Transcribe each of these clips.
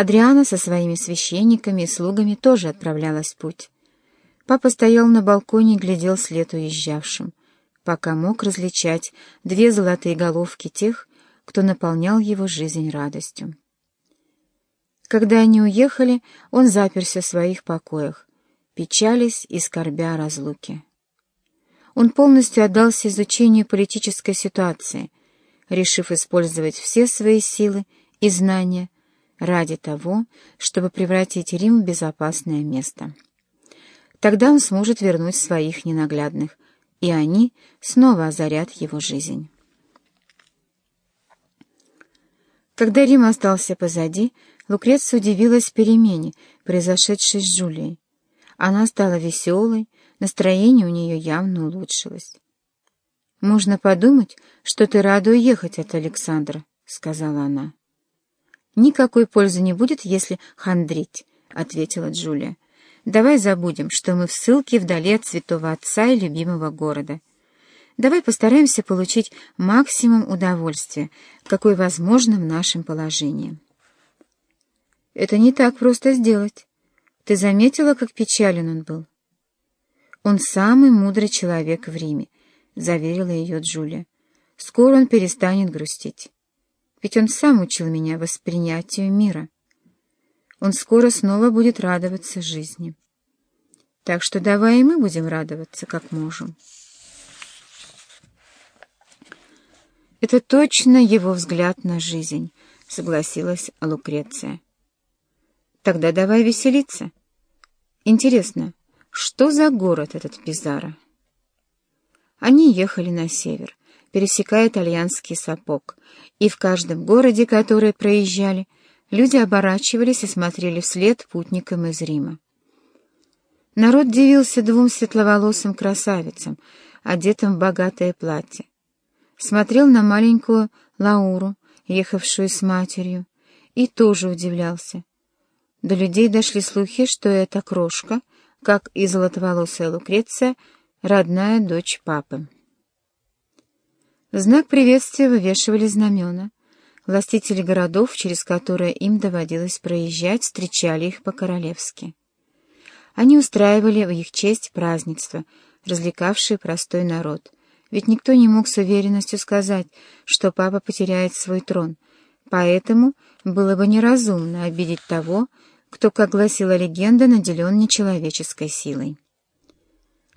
Адриана со своими священниками и слугами тоже отправлялась в путь. Папа стоял на балконе и глядел след уезжавшим, пока мог различать две золотые головки тех, кто наполнял его жизнь радостью. Когда они уехали, он заперся в своих покоях, печались и скорбя о разлуке. Он полностью отдался изучению политической ситуации, решив использовать все свои силы и знания ради того, чтобы превратить Рим в безопасное место. Тогда он сможет вернуть своих ненаглядных, и они снова озарят его жизнь. Когда Рим остался позади, Лукреция удивилась перемене, произошедшей с Джулией. Она стала веселой, настроение у нее явно улучшилось. «Можно подумать, что ты рада уехать от Александра», — сказала она. «Никакой пользы не будет, если хандрить», — ответила Джулия. «Давай забудем, что мы в ссылке вдали от святого отца и любимого города. Давай постараемся получить максимум удовольствия, какой возможно в нашем положении». «Это не так просто сделать. Ты заметила, как печален он был?» «Он самый мудрый человек в Риме», — заверила ее Джулия. «Скоро он перестанет грустить». Ведь он сам учил меня воспринятию мира. Он скоро снова будет радоваться жизни. Так что давай и мы будем радоваться, как можем. Это точно его взгляд на жизнь, согласилась Лукреция. Тогда давай веселиться. Интересно, что за город этот Пизаро? Они ехали на север пересекая итальянский сапог, и в каждом городе, который проезжали, люди оборачивались и смотрели вслед путникам из Рима. Народ дивился двум светловолосым красавицам, одетым в богатое платье. Смотрел на маленькую Лауру, ехавшую с матерью, и тоже удивлялся. До людей дошли слухи, что эта крошка, как и золотоволосая Лукреция, родная дочь папы. Знак приветствия вывешивали знамена. Властители городов, через которые им доводилось проезжать, встречали их по-королевски. Они устраивали в их честь празднества, развлекавшие простой народ. Ведь никто не мог с уверенностью сказать, что папа потеряет свой трон, поэтому было бы неразумно обидеть того, кто, как гласила легенда, наделен нечеловеческой силой.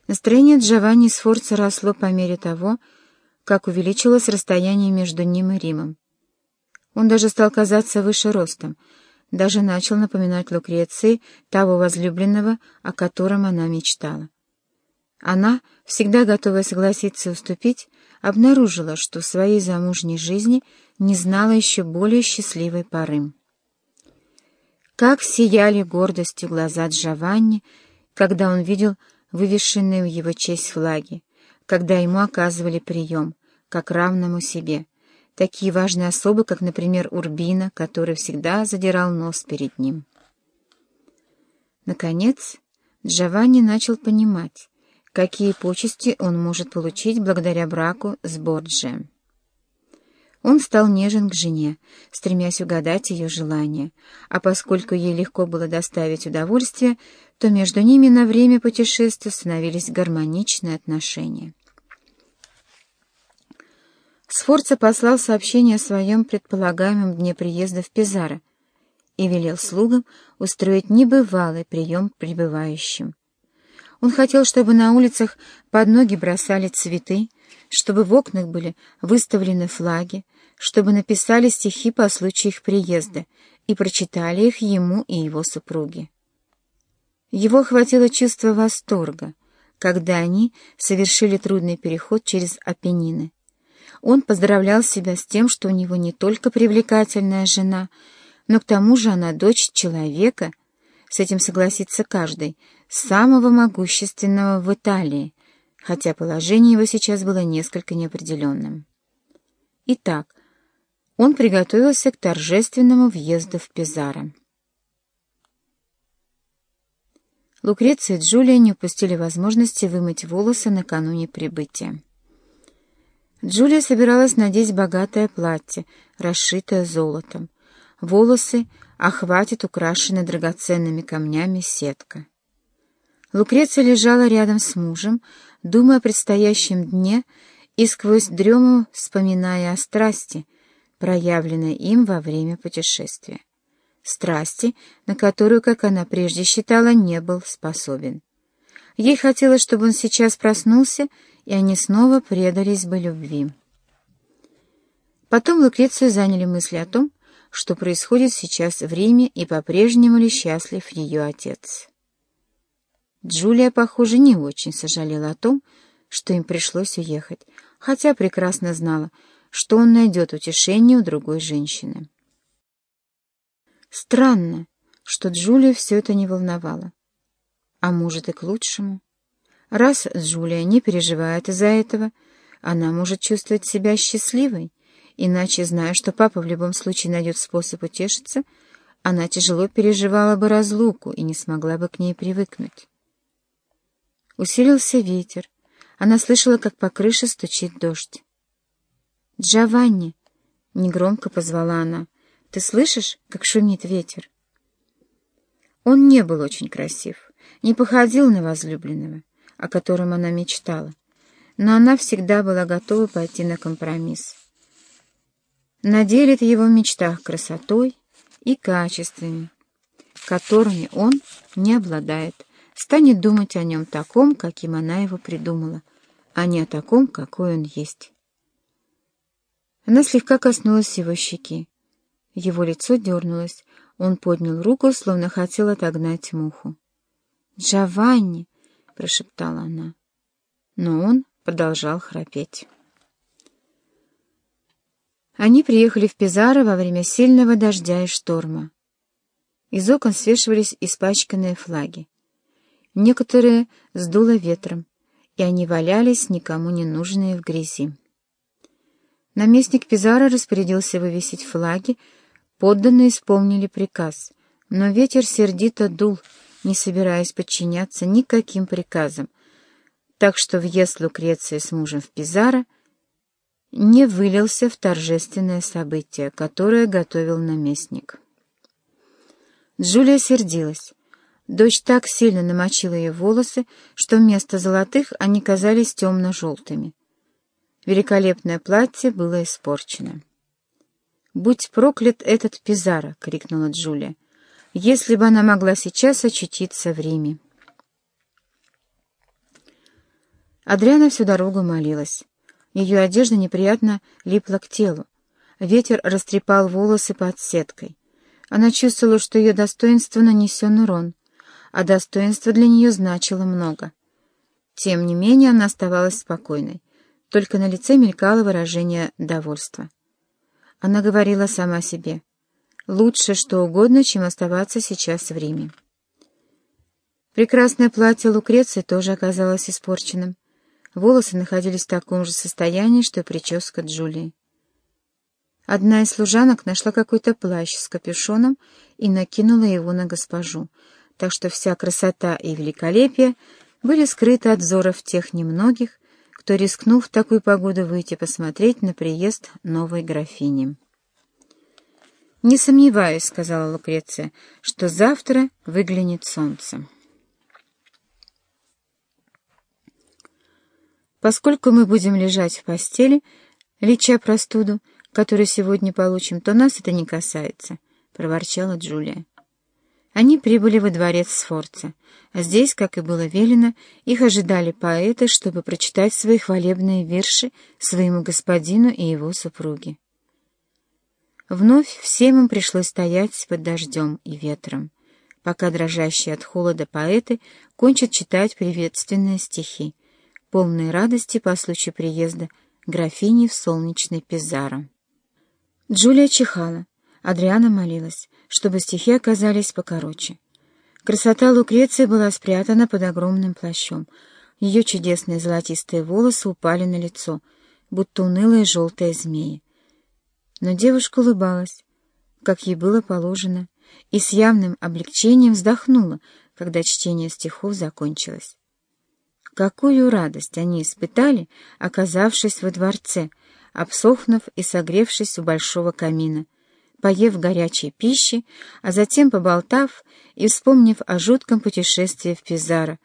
Настроение Джованни Сфорца росло по мере того, как увеличилось расстояние между ним и Римом. Он даже стал казаться выше ростом, даже начал напоминать Лукреции того возлюбленного, о котором она мечтала. Она, всегда готовая согласиться уступить, обнаружила, что в своей замужней жизни не знала еще более счастливой поры. Как сияли гордостью глаза Джованни, когда он видел вывешенные в его честь флаги, когда ему оказывали прием, как равному себе. Такие важные особы, как, например, Урбина, который всегда задирал нос перед ним. Наконец, Джованни начал понимать, какие почести он может получить благодаря браку с Борджием. Он стал нежен к жене, стремясь угадать ее желания, а поскольку ей легко было доставить удовольствие, то между ними на время путешествия становились гармоничные отношения. Сфорца послал сообщение о своем предполагаемом дне приезда в Пизаро и велел слугам устроить небывалый прием прибывающим. Он хотел, чтобы на улицах под ноги бросали цветы, чтобы в окнах были выставлены флаги, чтобы написали стихи по случаю их приезда и прочитали их ему и его супруге. Его охватило чувство восторга, когда они совершили трудный переход через Апеннины. Он поздравлял себя с тем, что у него не только привлекательная жена, но к тому же она дочь человека, с этим согласится каждый, самого могущественного в Италии, хотя положение его сейчас было несколько неопределенным. Итак, он приготовился к торжественному въезду в Пизаро. Лукреция и Джулия не упустили возможности вымыть волосы накануне прибытия. Джулия собиралась надеть богатое платье, расшитое золотом. Волосы охватит украшенная драгоценными камнями сетка. Лукреция лежала рядом с мужем, думая о предстоящем дне и сквозь дрему вспоминая о страсти, проявленной им во время путешествия. Страсти, на которую, как она прежде считала, не был способен. Ей хотелось, чтобы он сейчас проснулся, и они снова предались бы любви. Потом Лукрецию заняли мысли о том, что происходит сейчас в Риме и по-прежнему ли счастлив ее отец. Джулия, похоже, не очень сожалела о том, что им пришлось уехать, хотя прекрасно знала, что он найдет утешение у другой женщины. Странно, что Джулия все это не волновало. А может и к лучшему. Раз Джулия не переживает из-за этого, она может чувствовать себя счастливой, иначе, зная, что папа в любом случае найдет способ утешиться, она тяжело переживала бы разлуку и не смогла бы к ней привыкнуть. Усилился ветер. Она слышала, как по крыше стучит дождь. «Джованни!» — негромко позвала она. «Ты слышишь, как шумит ветер?» Он не был очень красив, не походил на возлюбленного, о котором она мечтала, но она всегда была готова пойти на компромисс. Наделит его в мечтах красотой и качествами, которыми он не обладает, станет думать о нем таком, каким она его придумала, а не о таком, какой он есть. Она слегка коснулась его щеки. Его лицо дернулось. Он поднял руку, словно хотел отогнать муху. «Джованни!» — прошептала она. Но он продолжал храпеть. Они приехали в Пизаро во время сильного дождя и шторма. Из окон свешивались испачканные флаги. Некоторые сдуло ветром, и они валялись, никому не нужные в грязи. Наместник Пизаро распорядился вывесить флаги, подданные исполнили приказ, но ветер сердито дул, не собираясь подчиняться никаким приказам, так что въезд Лукреции с мужем в Пизаро не вылился в торжественное событие, которое готовил наместник. Джулия сердилась. Дождь так сильно намочила ее волосы, что вместо золотых они казались темно-желтыми. Великолепное платье было испорчено. «Будь проклят этот Пизаро!» — крикнула Джулия. «Если бы она могла сейчас очутиться в Риме!» Адриана всю дорогу молилась. Ее одежда неприятно липла к телу. Ветер растрепал волосы под сеткой. Она чувствовала, что ее достоинство нанесен урон, а достоинство для нее значило много. Тем не менее она оставалась спокойной только на лице мелькало выражение довольства. Она говорила сама себе, «Лучше что угодно, чем оставаться сейчас в Риме». Прекрасное платье Лукреции тоже оказалось испорченным. Волосы находились в таком же состоянии, что и прическа Джулии. Одна из служанок нашла какой-то плащ с капюшоном и накинула его на госпожу, так что вся красота и великолепие были скрыты от взоров тех немногих, кто рискнул в такую погоду выйти посмотреть на приезд новой графини. «Не сомневаюсь», — сказала Лукреция, — «что завтра выглянет солнце». Поскольку мы будем лежать в постели, леча простуду, которую сегодня получим, то нас это не касается, — проворчала Джулия. Они прибыли во дворец Сфорца. Здесь, как и было велено, их ожидали поэты, чтобы прочитать свои хвалебные верши своему господину и его супруге. Вновь всем им пришлось стоять под дождем и ветром, пока дрожащие от холода поэты кончат читать приветственные стихи, полные радости по случаю приезда графини в солнечный Пизаро. Джулия чихала, Адриана молилась чтобы стихи оказались покороче. Красота Лукреции была спрятана под огромным плащом. Ее чудесные золотистые волосы упали на лицо, будто унылые желтые змеи. Но девушка улыбалась, как ей было положено, и с явным облегчением вздохнула, когда чтение стихов закончилось. Какую радость они испытали, оказавшись во дворце, обсохнув и согревшись у большого камина, поев горячей пищи, а затем поболтав и вспомнив о жутком путешествии в Пизаро,